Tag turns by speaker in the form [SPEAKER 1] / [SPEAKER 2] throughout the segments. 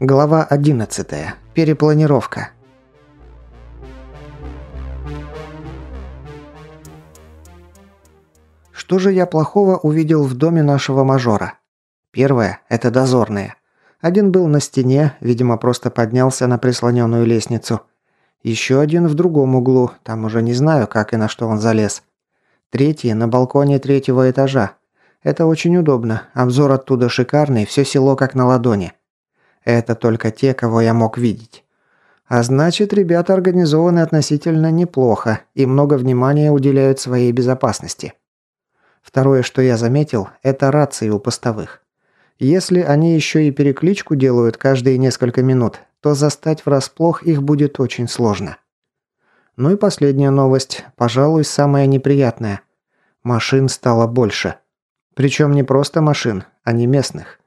[SPEAKER 1] Глава 11. Перепланировка. Что же я плохого увидел в доме нашего мажора? Первое – это дозорные. Один был на стене, видимо, просто поднялся на прислоненную лестницу. Еще один в другом углу, там уже не знаю, как и на что он залез. Третий – на балконе третьего этажа. Это очень удобно, обзор оттуда шикарный, все село как на ладони. Это только те, кого я мог видеть. А значит, ребята организованы относительно неплохо и много внимания уделяют своей безопасности. Второе, что я заметил, это рации у постовых. Если они еще и перекличку делают каждые несколько минут, то застать врасплох их будет очень сложно. Ну и последняя новость, пожалуй, самая неприятная. Машин стало больше. Причем не просто машин, а не местных.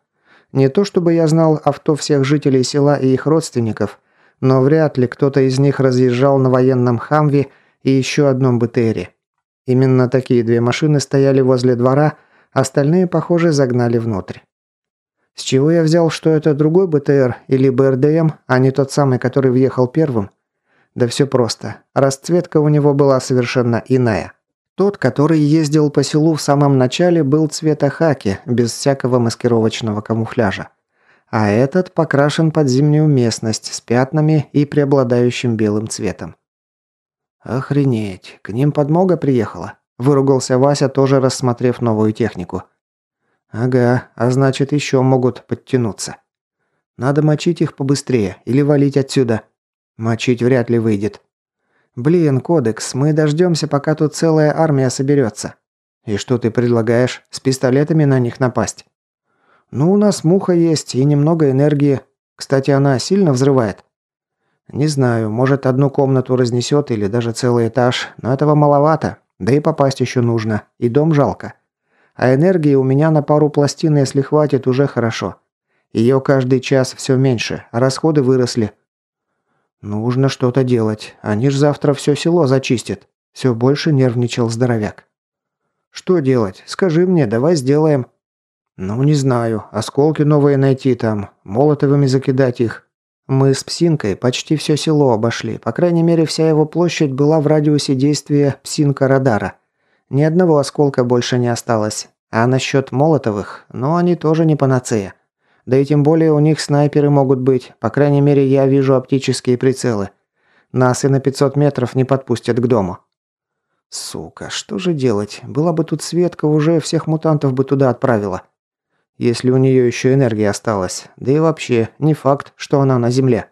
[SPEAKER 1] Не то чтобы я знал авто всех жителей села и их родственников, но вряд ли кто-то из них разъезжал на военном «Хамве» и еще одном БТРе. Именно такие две машины стояли возле двора, остальные, похоже, загнали внутрь. С чего я взял, что это другой БТР или БРДМ, а не тот самый, который въехал первым? Да все просто. Расцветка у него была совершенно иная. Тот, который ездил по селу в самом начале, был цвета хаки, без всякого маскировочного камуфляжа. А этот покрашен под зимнюю местность с пятнами и преобладающим белым цветом. «Охренеть, к ним подмога приехала», – выругался Вася, тоже рассмотрев новую технику. «Ага, а значит еще могут подтянуться. Надо мочить их побыстрее или валить отсюда. Мочить вряд ли выйдет. «Блин, Кодекс, мы дождемся, пока тут целая армия соберется». «И что ты предлагаешь? С пистолетами на них напасть?» «Ну, у нас муха есть и немного энергии. Кстати, она сильно взрывает». «Не знаю, может, одну комнату разнесет или даже целый этаж, но этого маловато. Да и попасть еще нужно. И дом жалко. А энергии у меня на пару пластин, если хватит, уже хорошо. Ее каждый час все меньше, а расходы выросли. «Нужно что-то делать. Они ж завтра все село зачистят». Все больше нервничал здоровяк. «Что делать? Скажи мне, давай сделаем». «Ну, не знаю. Осколки новые найти там. Молотовыми закидать их. Мы с Псинкой почти все село обошли. По крайней мере, вся его площадь была в радиусе действия Псинка-радара. Ни одного осколка больше не осталось. А насчет Молотовых, ну, они тоже не панацея. Да и тем более у них снайперы могут быть. По крайней мере, я вижу оптические прицелы. Нас и на 500 метров не подпустят к дому. Сука, что же делать? Была бы тут Светка, уже всех мутантов бы туда отправила. Если у нее еще энергия осталась. Да и вообще, не факт, что она на земле.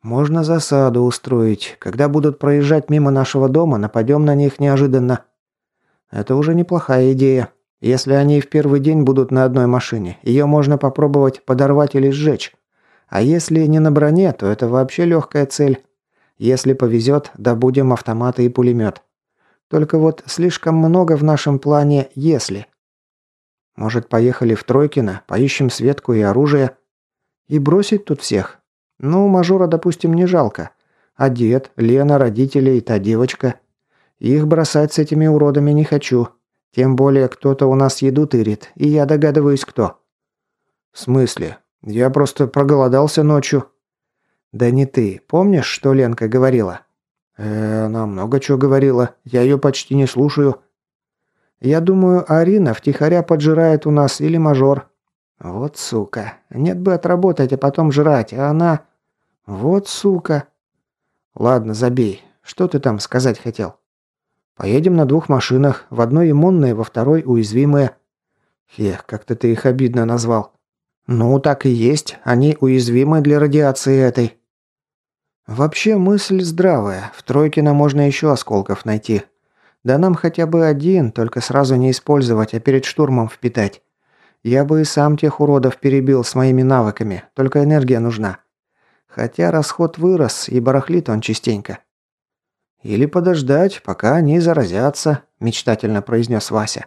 [SPEAKER 1] Можно засаду устроить. Когда будут проезжать мимо нашего дома, нападем на них неожиданно. Это уже неплохая идея. Если они в первый день будут на одной машине, ее можно попробовать подорвать или сжечь. А если не на броне, то это вообще легкая цель. Если повезет, добудем автоматы и пулемет. Только вот слишком много в нашем плане «если». Может, поехали в Тройкино, поищем Светку и оружие? И бросить тут всех? Ну, мажора, допустим, не жалко. А дед, Лена, родители и та девочка? Их бросать с этими уродами не хочу. Тем более кто-то у нас еду тырит, и я догадываюсь, кто». «В смысле? Я просто проголодался ночью». «Да не ты. Помнишь, что Ленка говорила?» «Э, она много чего говорила. Я ее почти не слушаю». «Я думаю, Арина втихаря поджирает у нас или мажор». «Вот сука. Нет бы отработать, а потом жрать, а она...» «Вот сука». «Ладно, забей. Что ты там сказать хотел?» Поедем на двух машинах, в одной иммунные, во второй уязвимые. Ех, как-то ты их обидно назвал. Ну, так и есть, они уязвимы для радиации этой. Вообще мысль здравая, в Тройкино можно еще осколков найти. Да нам хотя бы один, только сразу не использовать, а перед штурмом впитать. Я бы и сам тех уродов перебил с моими навыками, только энергия нужна. Хотя расход вырос, и барахлит он частенько. «Или подождать, пока они заразятся», – мечтательно произнес Вася.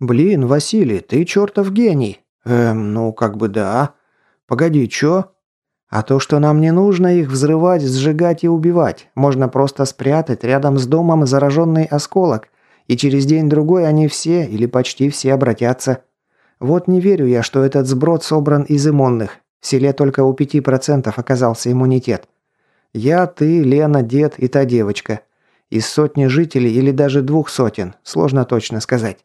[SPEAKER 1] «Блин, Василий, ты чертов гений!» «Эм, ну как бы да. Погоди, чё?» «А то, что нам не нужно их взрывать, сжигать и убивать. Можно просто спрятать рядом с домом зараженный осколок, и через день-другой они все или почти все обратятся. Вот не верю я, что этот сброд собран из иммунных. В селе только у 5% оказался иммунитет. Я, ты, Лена, дед и та девочка. Из сотни жителей или даже двух сотен, сложно точно сказать.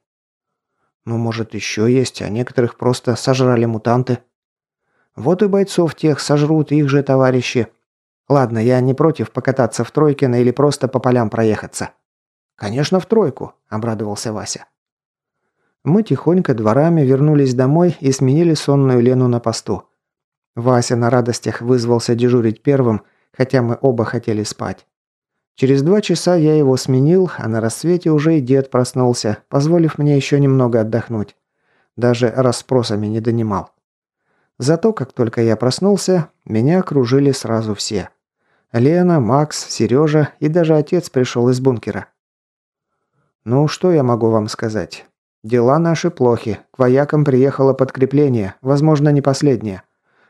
[SPEAKER 1] Ну, может, еще есть, а некоторых просто сожрали мутанты. Вот и бойцов тех сожрут их же товарищи. Ладно, я не против покататься в Тройкино или просто по полям проехаться. Конечно, в тройку, обрадовался Вася. Мы тихонько дворами вернулись домой и сменили сонную Лену на посту. Вася на радостях вызвался дежурить первым, хотя мы оба хотели спать. Через два часа я его сменил, а на рассвете уже и дед проснулся, позволив мне еще немного отдохнуть. Даже расспросами не донимал. Зато, как только я проснулся, меня окружили сразу все. Лена, Макс, Сережа и даже отец пришел из бункера. Ну, что я могу вам сказать? Дела наши плохи. К воякам приехало подкрепление, возможно, не последнее.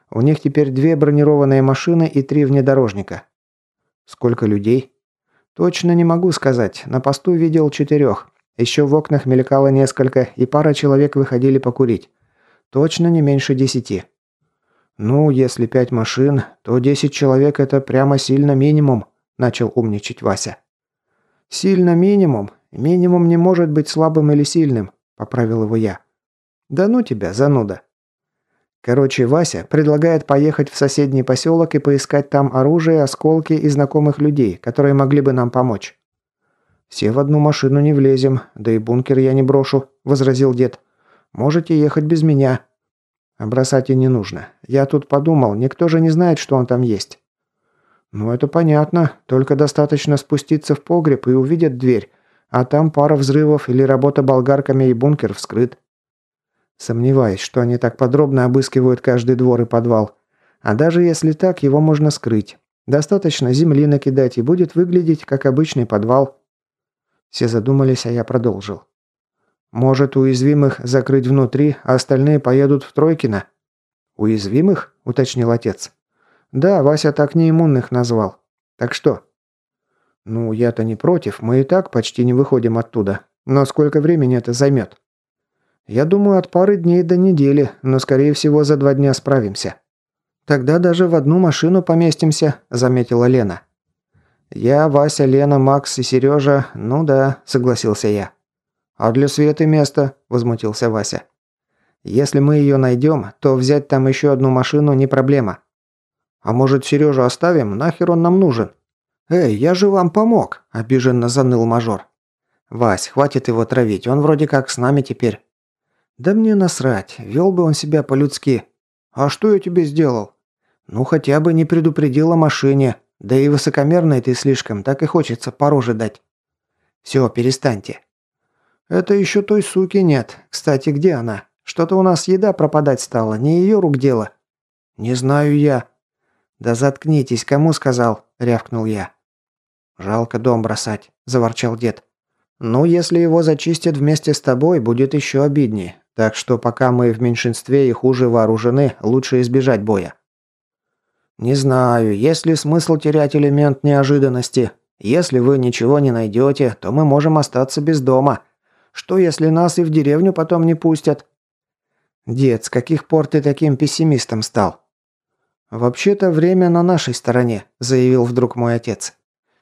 [SPEAKER 1] У них теперь две бронированные машины и три внедорожника. Сколько людей? Точно не могу сказать. На посту видел четырех. Еще в окнах мелькало несколько, и пара человек выходили покурить. Точно не меньше десяти. Ну, если пять машин, то десять человек это прямо сильно минимум, начал умничать Вася. Сильно минимум. Минимум не может быть слабым или сильным, поправил его я. Да ну тебя, зануда. Короче, Вася предлагает поехать в соседний поселок и поискать там оружие, осколки и знакомых людей, которые могли бы нам помочь. «Все в одну машину не влезем, да и бункер я не брошу», – возразил дед. «Можете ехать без меня». «А бросать и не нужно. Я тут подумал, никто же не знает, что он там есть». «Ну, это понятно. Только достаточно спуститься в погреб и увидят дверь, а там пара взрывов или работа болгарками и бункер вскрыт. Сомневаюсь, что они так подробно обыскивают каждый двор и подвал. А даже если так, его можно скрыть. Достаточно земли накидать, и будет выглядеть как обычный подвал. Все задумались, а я продолжил. Может, уязвимых закрыть внутри, а остальные поедут в Тройкино? Уязвимых? уточнил отец. Да, Вася так неиммунных назвал. Так что? Ну, я-то не против, мы и так почти не выходим оттуда. Но сколько времени это займет? Я думаю, от пары дней до недели, но, скорее всего, за два дня справимся». «Тогда даже в одну машину поместимся», – заметила Лена. «Я, Вася, Лена, Макс и Сережа, ну да», – согласился я. «А для Светы место», – возмутился Вася. «Если мы ее найдем, то взять там еще одну машину не проблема». «А может, Сережу оставим? Нахер он нам нужен?» «Эй, я же вам помог», – обиженно заныл мажор. «Вась, хватит его травить, он вроде как с нами теперь». «Да мне насрать, вел бы он себя по-людски». «А что я тебе сделал?» «Ну, хотя бы не предупредил о машине. Да и высокомерный ты слишком, так и хочется по роже дать». «Все, перестаньте». «Это еще той суки нет. Кстати, где она? Что-то у нас еда пропадать стала, не ее рук дело». «Не знаю я». «Да заткнитесь, кому сказал?» – рявкнул я. «Жалко дом бросать», – заворчал дед. «Ну, если его зачистят вместе с тобой, будет еще обиднее. Так что пока мы в меньшинстве и хуже вооружены, лучше избежать боя. Не знаю, есть ли смысл терять элемент неожиданности. Если вы ничего не найдете, то мы можем остаться без дома. Что если нас и в деревню потом не пустят? Дед, с каких пор ты таким пессимистом стал? Вообще-то время на нашей стороне, заявил вдруг мой отец.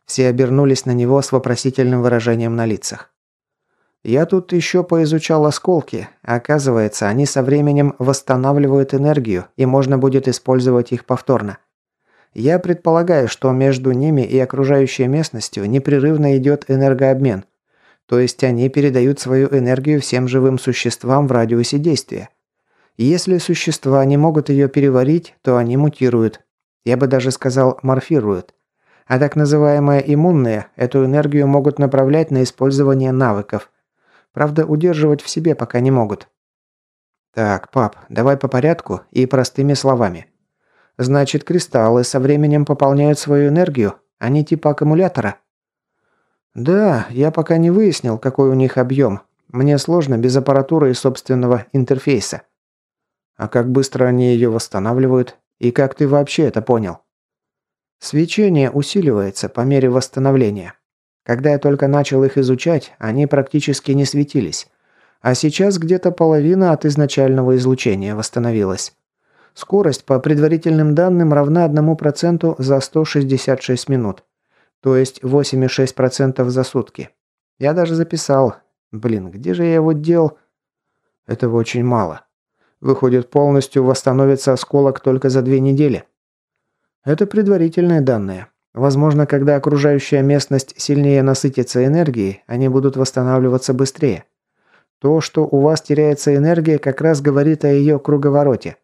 [SPEAKER 1] Все обернулись на него с вопросительным выражением на лицах. Я тут еще поизучал осколки. Оказывается, они со временем восстанавливают энергию, и можно будет использовать их повторно. Я предполагаю, что между ними и окружающей местностью непрерывно идет энергообмен. То есть они передают свою энергию всем живым существам в радиусе действия. Если существа не могут ее переварить, то они мутируют. Я бы даже сказал, морфируют. А так называемые иммунные эту энергию могут направлять на использование навыков – Правда, удерживать в себе пока не могут. Так, пап, давай по порядку и простыми словами. Значит, кристаллы со временем пополняют свою энергию, они типа аккумулятора? Да, я пока не выяснил, какой у них объем. Мне сложно без аппаратуры и собственного интерфейса. А как быстро они ее восстанавливают? И как ты вообще это понял? Свечение усиливается по мере восстановления. Когда я только начал их изучать, они практически не светились. А сейчас где-то половина от изначального излучения восстановилась. Скорость по предварительным данным равна 1% за 166 минут. То есть 8,6% за сутки. Я даже записал. Блин, где же я его дел? Этого очень мало. Выходит, полностью восстановится осколок только за две недели. Это предварительные данные. Возможно, когда окружающая местность сильнее насытится энергией, они будут восстанавливаться быстрее. То, что у вас теряется энергия, как раз говорит о ее круговороте.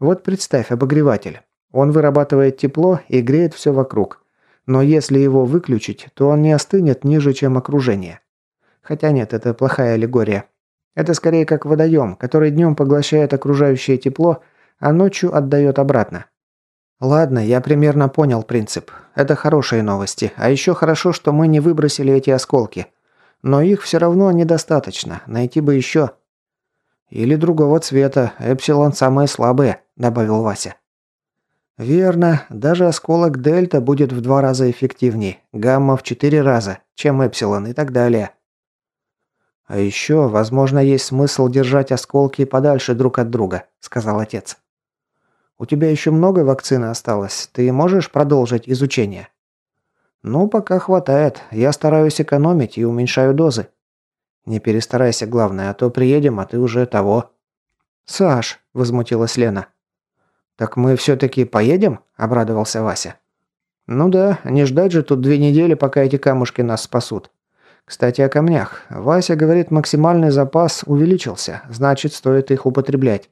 [SPEAKER 1] Вот представь обогреватель. Он вырабатывает тепло и греет все вокруг. Но если его выключить, то он не остынет ниже, чем окружение. Хотя нет, это плохая аллегория. Это скорее как водоем, который днем поглощает окружающее тепло, а ночью отдает обратно. Ладно, я примерно понял принцип. Это хорошие новости. А еще хорошо, что мы не выбросили эти осколки. Но их все равно недостаточно. Найти бы еще. Или другого цвета. Эпсилон самые слабые, добавил Вася. Верно. Даже осколок дельта будет в два раза эффективнее. Гамма в четыре раза, чем эпсилон и так далее. «А еще, возможно, есть смысл держать осколки подальше друг от друга», – сказал отец. «У тебя еще много вакцины осталось. Ты можешь продолжить изучение?» «Ну, пока хватает. Я стараюсь экономить и уменьшаю дозы». «Не перестарайся, главное, а то приедем, а ты уже того». «Саш», – возмутилась Лена. «Так мы все-таки поедем?» – обрадовался Вася. «Ну да, не ждать же тут две недели, пока эти камушки нас спасут. Кстати, о камнях. Вася говорит, максимальный запас увеличился, значит, стоит их употреблять.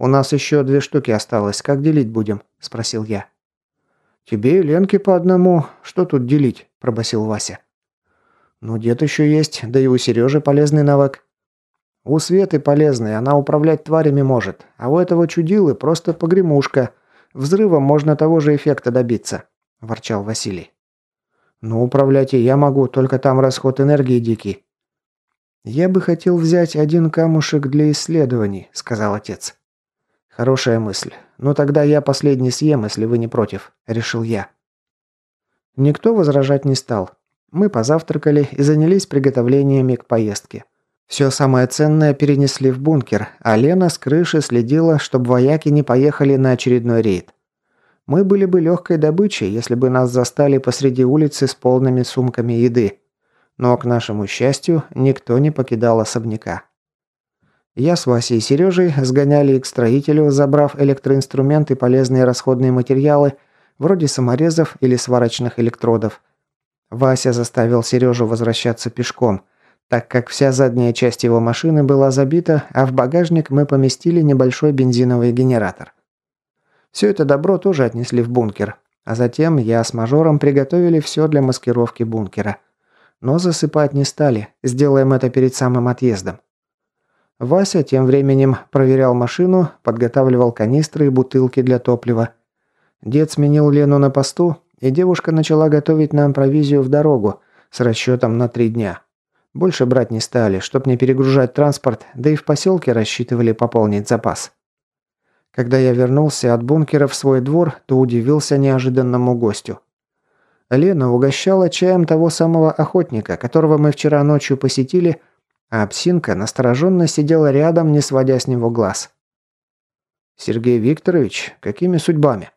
[SPEAKER 1] У нас еще две штуки осталось, как делить будем?» – спросил я. «Тебе и Ленке по одному. Что тут делить?» – пробасил Вася. «Ну, дед еще есть, да и у Сережи полезный навык». «У Светы полезный, она управлять тварями может, а у этого чудилы просто погремушка. Взрывом можно того же эффекта добиться», – ворчал Василий. Но управлять и я могу, только там расход энергии дикий». «Я бы хотел взять один камушек для исследований», — сказал отец. «Хорошая мысль. Ну тогда я последний съем, если вы не против», — решил я. Никто возражать не стал. Мы позавтракали и занялись приготовлениями к поездке. Все самое ценное перенесли в бункер, а Лена с крыши следила, чтобы вояки не поехали на очередной рейд. Мы были бы легкой добычей, если бы нас застали посреди улицы с полными сумками еды. Но, к нашему счастью, никто не покидал особняка. Я с Васей и Сережей сгоняли к строителю, забрав электроинструменты и полезные расходные материалы, вроде саморезов или сварочных электродов. Вася заставил Сережу возвращаться пешком, так как вся задняя часть его машины была забита, а в багажник мы поместили небольшой бензиновый генератор. Все это добро тоже отнесли в бункер. А затем я с мажором приготовили все для маскировки бункера. Но засыпать не стали, сделаем это перед самым отъездом. Вася тем временем проверял машину, подготавливал канистры и бутылки для топлива. Дед сменил Лену на посту, и девушка начала готовить нам провизию в дорогу с расчетом на три дня. Больше брать не стали, чтоб не перегружать транспорт, да и в поселке рассчитывали пополнить запас. Когда я вернулся от бункера в свой двор, то удивился неожиданному гостю. Лена угощала чаем того самого охотника, которого мы вчера ночью посетили, а псинка настороженно сидела рядом, не сводя с него глаз. «Сергей Викторович, какими судьбами?»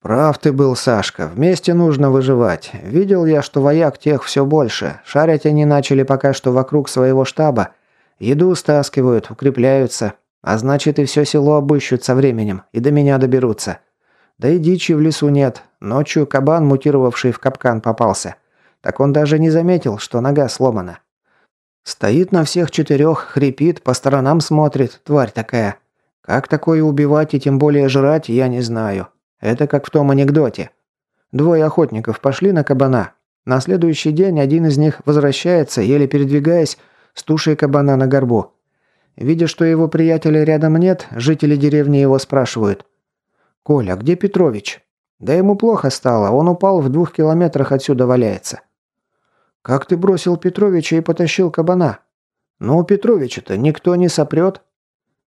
[SPEAKER 1] «Прав ты был, Сашка. Вместе нужно выживать. Видел я, что вояк тех все больше. Шарить они начали пока что вокруг своего штаба. Еду стаскивают, укрепляются. А значит, и все село обыщут со временем, и до меня доберутся. Да и дичи в лесу нет. Ночью кабан, мутировавший в капкан, попался. Так он даже не заметил, что нога сломана. Стоит на всех четырех, хрипит, по сторонам смотрит, тварь такая. Как такое убивать и тем более жрать, я не знаю. Это как в том анекдоте. Двое охотников пошли на кабана. На следующий день один из них возвращается, еле передвигаясь, с тушей кабана на горбу. Видя, что его приятеля рядом нет, жители деревни его спрашивают. «Коля, где Петрович?» «Да ему плохо стало, он упал в двух километрах отсюда валяется». «Как ты бросил Петровича и потащил кабана?» «Ну, Петровича-то никто не сопрет».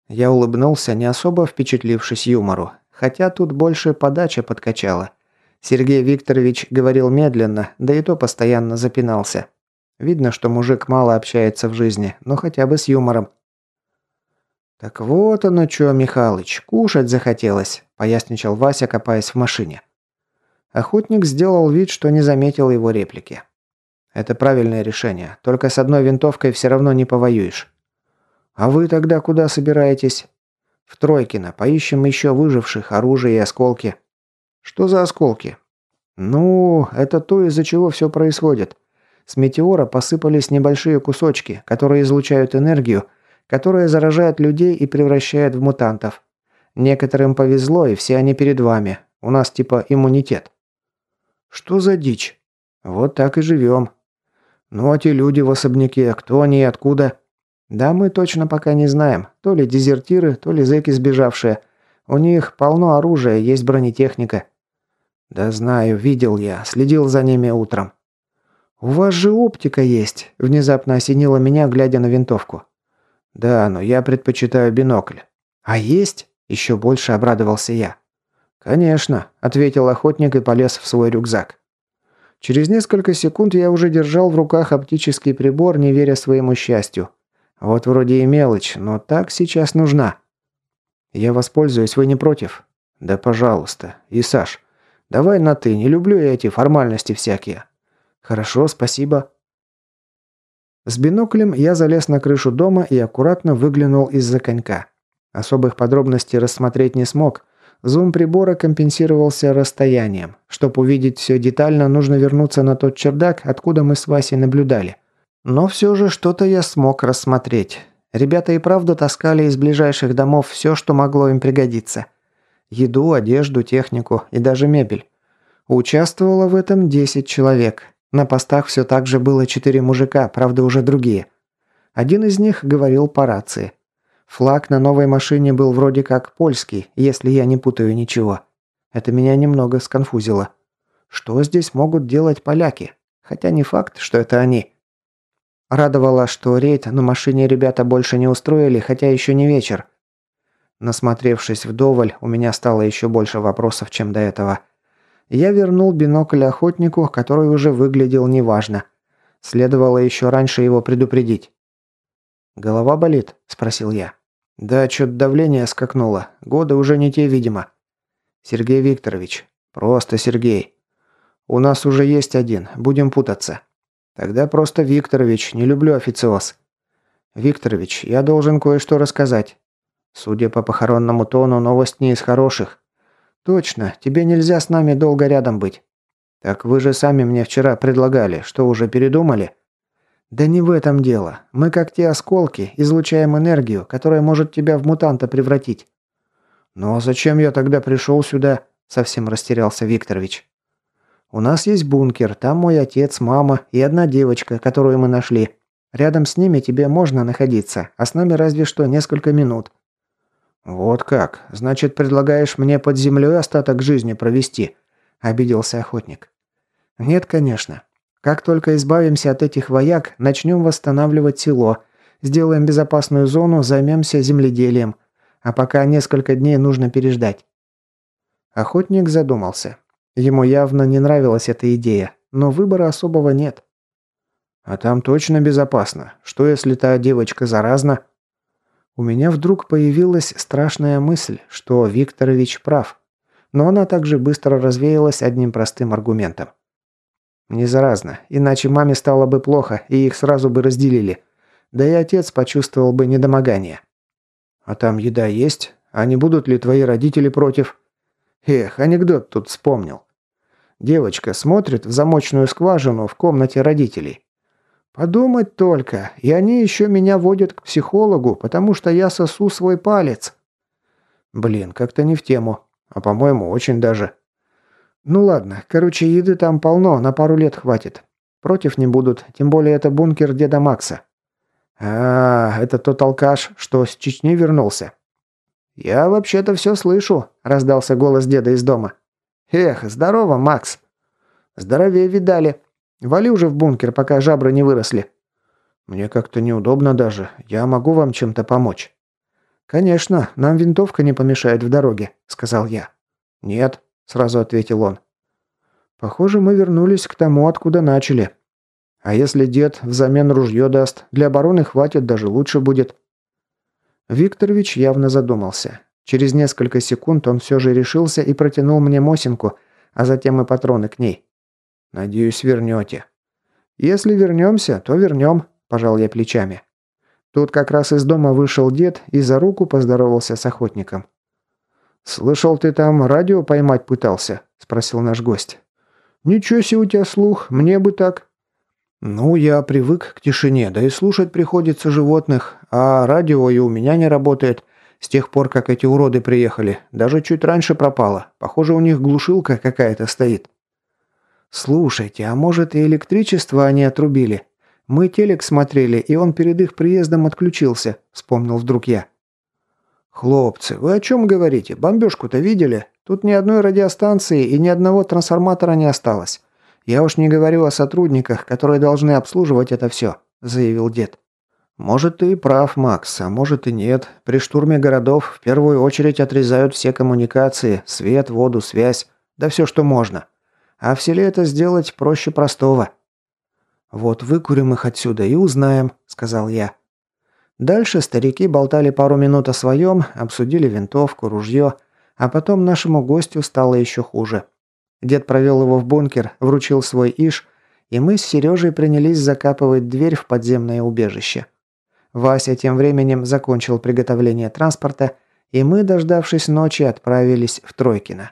[SPEAKER 1] Я улыбнулся, не особо впечатлившись юмору, хотя тут больше подача подкачала. Сергей Викторович говорил медленно, да и то постоянно запинался. Видно, что мужик мало общается в жизни, но хотя бы с юмором. «Так вот оно что, Михалыч, кушать захотелось», – поясничал Вася, копаясь в машине. Охотник сделал вид, что не заметил его реплики. «Это правильное решение, только с одной винтовкой все равно не повоюешь». «А вы тогда куда собираетесь?» «В Тройкино, поищем еще выживших, оружие и осколки». «Что за осколки?» «Ну, это то, из-за чего все происходит. С метеора посыпались небольшие кусочки, которые излучают энергию, которая заражает людей и превращает в мутантов. Некоторым повезло, и все они перед вами. У нас типа иммунитет. Что за дичь? Вот так и живем. Ну а те люди в особняке, кто они и откуда? Да мы точно пока не знаем. То ли дезертиры, то ли зэки сбежавшие. У них полно оружия, есть бронетехника. Да знаю, видел я, следил за ними утром. «У вас же оптика есть», – внезапно осенило меня, глядя на винтовку. «Да, но я предпочитаю бинокль». «А есть?» – еще больше обрадовался я. «Конечно», – ответил охотник и полез в свой рюкзак. Через несколько секунд я уже держал в руках оптический прибор, не веря своему счастью. Вот вроде и мелочь, но так сейчас нужна. Я воспользуюсь, вы не против? Да пожалуйста. И Саш, давай на «ты», не люблю я эти формальности всякие. Хорошо, спасибо. С биноклем я залез на крышу дома и аккуратно выглянул из-за конька. Особых подробностей рассмотреть не смог. Зум прибора компенсировался расстоянием. Чтобы увидеть все детально, нужно вернуться на тот чердак, откуда мы с Васей наблюдали. Но все же что-то я смог рассмотреть. Ребята и правда таскали из ближайших домов все, что могло им пригодиться. Еду, одежду, технику и даже мебель. Участвовало в этом 10 человек. На постах все так же было четыре мужика, правда уже другие. Один из них говорил по рации. Флаг на новой машине был вроде как польский, если я не путаю ничего. Это меня немного сконфузило. Что здесь могут делать поляки? Хотя не факт, что это они. Радовало, что рейд на машине ребята больше не устроили, хотя еще не вечер. Насмотревшись вдоволь, у меня стало еще больше вопросов, чем до этого. Я вернул бинокль охотнику, который уже выглядел неважно. Следовало еще раньше его предупредить. «Голова болит?» – спросил я. «Да, что-то давление скакнуло. Годы уже не те, видимо». «Сергей Викторович. Просто Сергей. У нас уже есть один. Будем путаться». «Тогда просто Викторович. Не люблю официоз». «Викторович, я должен кое-что рассказать». Судя по похоронному тону, новость не из хороших. «Точно, тебе нельзя с нами долго рядом быть». «Так вы же сами мне вчера предлагали, что уже передумали?» «Да не в этом дело. Мы, как те осколки, излучаем энергию, которая может тебя в мутанта превратить». «Ну а зачем я тогда пришел сюда?» – совсем растерялся Викторович. «У нас есть бункер, там мой отец, мама и одна девочка, которую мы нашли. Рядом с ними тебе можно находиться, а с нами разве что несколько минут. «Вот как? Значит, предлагаешь мне под землей остаток жизни провести?» – обиделся охотник. «Нет, конечно. Как только избавимся от этих вояк, начнем восстанавливать село, сделаем безопасную зону, займемся земледелием. А пока несколько дней нужно переждать». Охотник задумался. Ему явно не нравилась эта идея, но выбора особого нет. «А там точно безопасно. Что, если та девочка заразна?» У меня вдруг появилась страшная мысль, что Викторович прав. Но она также быстро развеялась одним простым аргументом. Не заразно, иначе маме стало бы плохо, и их сразу бы разделили. Да и отец почувствовал бы недомогание. А там еда есть? А не будут ли твои родители против? Эх, анекдот тут вспомнил. Девочка смотрит в замочную скважину в комнате родителей. Подумать только, и они еще меня водят к психологу, потому что я сосу свой палец. Блин, как-то не в тему. А по-моему, очень даже. Ну ладно, короче, еды там полно, на пару лет хватит. Против не будут, тем более это бункер деда Макса. А, это тот алкаш, что с Чечни вернулся. Я вообще-то все слышу, раздался голос деда из дома. Эх, здорово, Макс. Здоровее видали. Вали уже в бункер, пока жабры не выросли». «Мне как-то неудобно даже. Я могу вам чем-то помочь?» «Конечно, нам винтовка не помешает в дороге», — сказал я. «Нет», — сразу ответил он. «Похоже, мы вернулись к тому, откуда начали. А если дед взамен ружье даст, для обороны хватит, даже лучше будет». Викторович явно задумался. Через несколько секунд он все же решился и протянул мне Мосинку, а затем и патроны к ней. «Надеюсь, вернете». «Если вернемся, то вернем», – пожал я плечами. Тут как раз из дома вышел дед и за руку поздоровался с охотником. «Слышал, ты там радио поймать пытался?» – спросил наш гость. «Ничего себе у тебя слух, мне бы так». «Ну, я привык к тишине, да и слушать приходится животных, а радио и у меня не работает. С тех пор, как эти уроды приехали, даже чуть раньше пропало. Похоже, у них глушилка какая-то стоит». «Слушайте, а может и электричество они отрубили? Мы телек смотрели, и он перед их приездом отключился», – вспомнил вдруг я. «Хлопцы, вы о чем говорите? Бомбежку-то видели? Тут ни одной радиостанции и ни одного трансформатора не осталось. Я уж не говорю о сотрудниках, которые должны обслуживать это все», – заявил дед. «Может, ты и прав, Макс, а может и нет. При штурме городов в первую очередь отрезают все коммуникации, свет, воду, связь, да все, что можно. А в селе это сделать проще простого». «Вот выкурим их отсюда и узнаем», – сказал я. Дальше старики болтали пару минут о своем, обсудили винтовку, ружье, а потом нашему гостю стало еще хуже. Дед провел его в бункер, вручил свой иш, и мы с Сережей принялись закапывать дверь в подземное убежище. Вася тем временем закончил приготовление транспорта, и мы, дождавшись ночи, отправились в Тройкино.